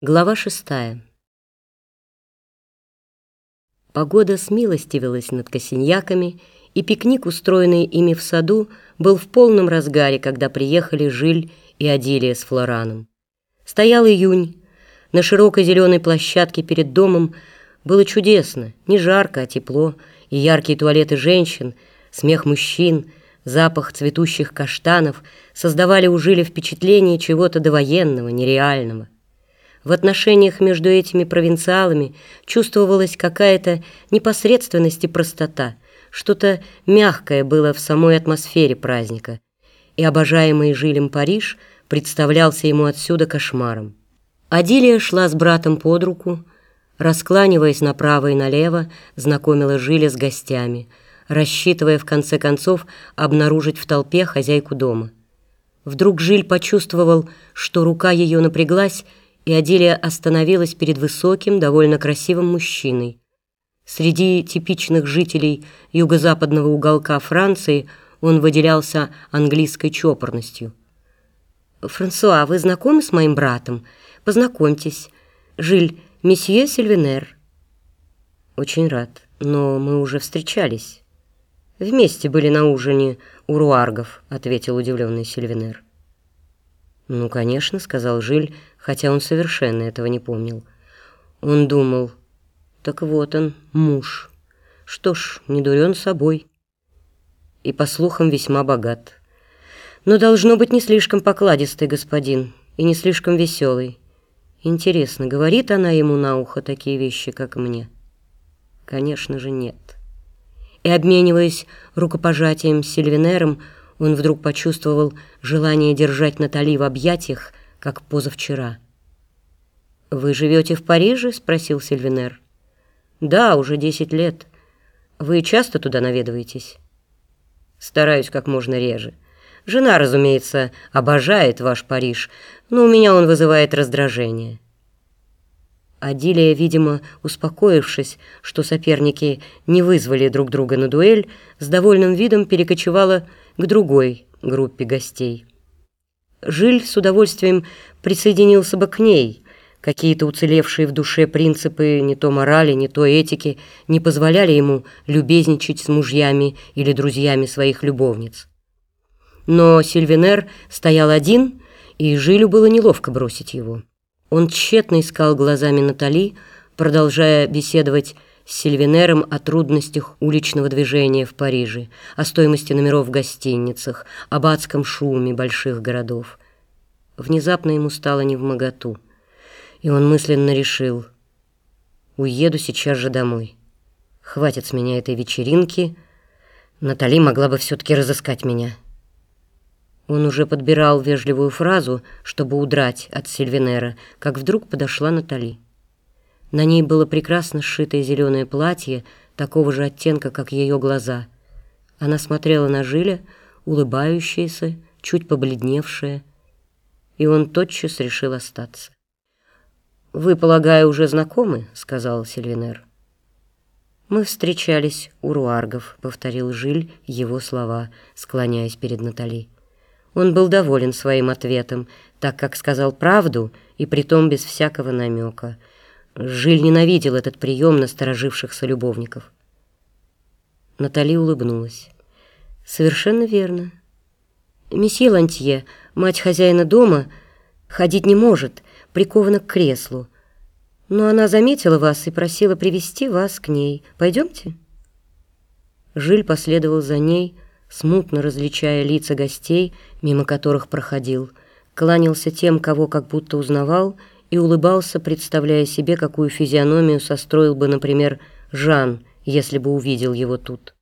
Глава шестая. Погода смилостивилась над косиньяками, и пикник, устроенный ими в саду, был в полном разгаре, когда приехали Жиль и Адилия с Флораном. Стоял июнь. На широкой зеленой площадке перед домом было чудесно, не жарко, а тепло, и яркие туалеты женщин, смех мужчин, запах цветущих каштанов создавали у Жиля впечатление чего-то довоенного, нереального. В отношениях между этими провинциалами чувствовалась какая-то непосредственность и простота, что-то мягкое было в самой атмосфере праздника, и обожаемый Жилем Париж представлялся ему отсюда кошмаром. Адилия шла с братом под руку, раскланиваясь направо и налево, знакомила Жиля с гостями, рассчитывая в конце концов обнаружить в толпе хозяйку дома. Вдруг Жиль почувствовал, что рука ее напряглась, и Аделия остановилась перед высоким, довольно красивым мужчиной. Среди типичных жителей юго-западного уголка Франции он выделялся английской чопорностью. «Франсуа, вы знакомы с моим братом? Познакомьтесь. Жиль, месье Сильвенер». «Очень рад, но мы уже встречались». «Вместе были на ужине у руаргов», — ответил удивленный Сильвенер. «Ну, конечно», — сказал Жиль, хотя он совершенно этого не помнил. Он думал, так вот он, муж. Что ж, не дурен собой. И, по слухам, весьма богат. Но должно быть не слишком покладистый господин и не слишком веселый. Интересно, говорит она ему на ухо такие вещи, как мне? Конечно же, нет. И, обмениваясь рукопожатием с Сильвинером, он вдруг почувствовал желание держать Натали в объятиях, как позавчера. «Вы живете в Париже?» — спросил Сильвинер. «Да, уже десять лет. Вы часто туда наведываетесь?» «Стараюсь как можно реже. Жена, разумеется, обожает ваш Париж, но у меня он вызывает раздражение». Адилия, видимо, успокоившись, что соперники не вызвали друг друга на дуэль, с довольным видом перекочевала к другой группе гостей. Жиль с удовольствием присоединился бы к ней. Какие-то уцелевшие в душе принципы не то морали, не то этики не позволяли ему любезничать с мужьями или друзьями своих любовниц. Но Сильвинер стоял один, и Жилю было неловко бросить его. Он тщетно искал глазами Натали, продолжая беседовать с Сильвинером о трудностях уличного движения в Париже, о стоимости номеров в гостиницах, об адском шуме больших городов. Внезапно ему стало невмоготу, и он мысленно решил «Уеду сейчас же домой. Хватит с меня этой вечеринки. Натали могла бы все-таки разыскать меня». Он уже подбирал вежливую фразу, чтобы удрать от Сильвинера, как вдруг подошла Натали. На ней было прекрасно сшитое зеленое платье, такого же оттенка, как ее глаза. Она смотрела на Жиля, улыбающаяся, чуть побледневшая, и он тотчас решил остаться. «Вы, полагаю, уже знакомы?» — сказал Сильвинер. «Мы встречались у руаргов», — повторил Жиль его слова, склоняясь перед Натали. Он был доволен своим ответом, так как сказал правду, и притом без всякого намека. Жиль ненавидел этот прием насторожившихся любовников. Натали улыбнулась. «Совершенно верно. Месье Лантье, мать хозяина дома, ходить не может, прикована к креслу. Но она заметила вас и просила привести вас к ней. Пойдемте?» Жиль последовал за ней, смутно различая лица гостей, мимо которых проходил, кланялся тем, кого как будто узнавал, и улыбался, представляя себе, какую физиономию состроил бы, например, Жан, если бы увидел его тут.